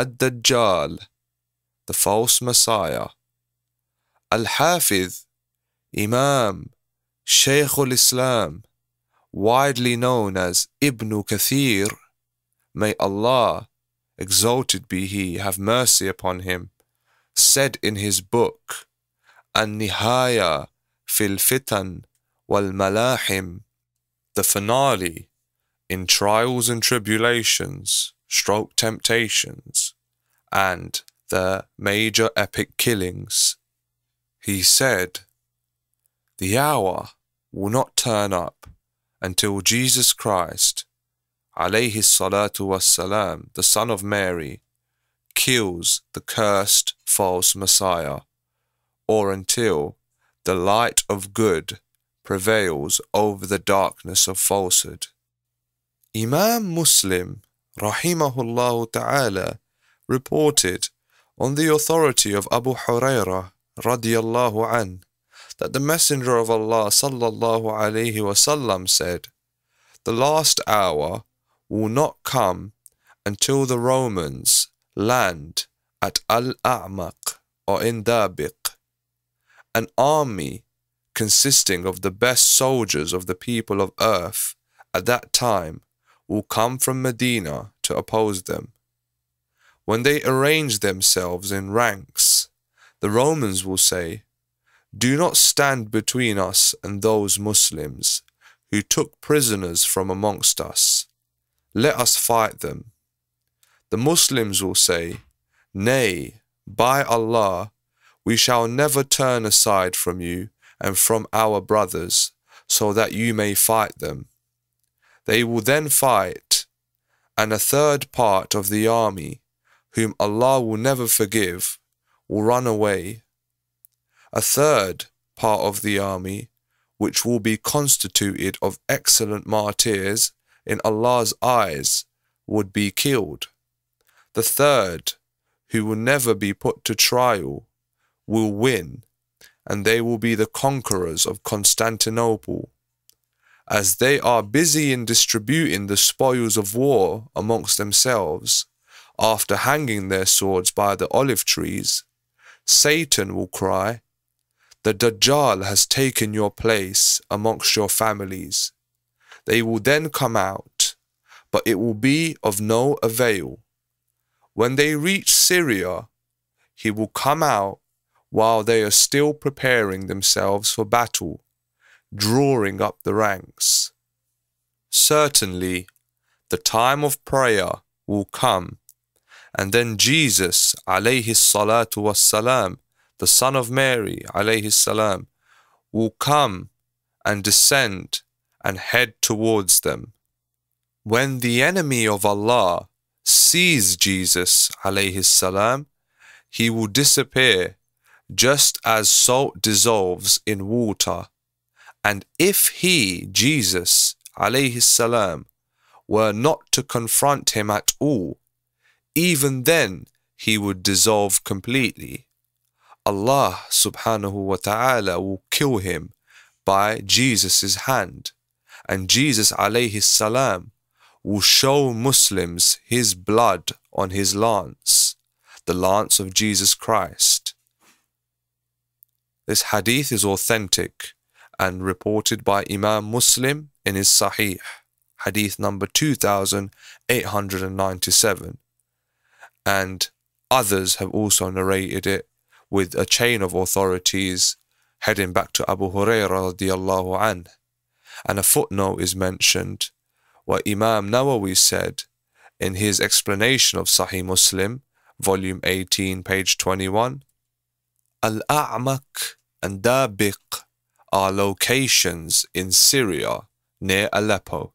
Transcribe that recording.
Ad-Dajjal, the false Messiah. Al-Hafiz, Imam, Shaykh al-Islam, widely known as Ibn Kathir, may Allah, exalted be He, have mercy upon him, said in his book, An-Nihaya fil Fitan wal Malahim, the finale in trials and tribulations, stroke temptations, and the major epic killings. He said, The hour will not turn up until Jesus Christ, alayhi salatu wassalam, the Son of Mary, kills the cursed false Messiah, or until the light of good prevails over the darkness of falsehood. Imam Muslim, rahimahullah ta'ala, reported on the authority of Abu Hurairah radiyallahu an that the Messenger of Allah sallallahu alaihi wasallam said, The last hour will not come until the Romans land at Al-A'maq or in Dabiq, an army consisting of the best soldiers of the people of earth at that time will come from Medina to oppose them. When they arrange themselves in ranks, the Romans will say, Do not stand between us and those Muslims who took prisoners from amongst us. Let us fight them. The Muslims will say, Nay, by Allah, we shall never turn aside from you and from our brothers, so that you may fight them. They will then fight, and a third part of the army, whom Allah will never forgive, will run away. A third part of the army, which will be constituted of excellent martyrs in Allah's eyes, would be killed. The third, who will never be put to trial, will win, and they will be the conquerors of Constantinople as they are busy in distributing the spoils of war amongst themselves, after hanging their swords by the olive trees, Satan will cry, The Dajjal has taken your place amongst your families. They will then come out, but it will be of no avail. When they reach Syria, he will come out while they are still preparing themselves for battle drawing up the ranks. Certainly, the time of prayer will come, and then Jesus, alayhi salatu wassalam, the son of Mary, alayhi salam, will come and descend and head towards them. When the enemy of Allah sees Jesus, alayhi salam, he will disappear just as salt dissolves in water and if he, Jesus, alayhi salam, were not to confront him at all, even then he would dissolve completely. Allah subhanahu wa ta'ala will kill him by Jesus' hand, and Jesus alayhi salam will show Muslims his blood on his lance, the lance of Jesus Christ. This hadith is authentic and reported by Imam Muslim in his Sahih, hadith number 2897. And others have also narrated it with a chain of authorities heading back to Abu Hurairah radiallahu an. And a footnote is mentioned where Imam Nawawi said in his explanation of Sahih Muslim, volume 18, page 21, Al-A'maq and Dabiq are locations in Syria near Aleppo.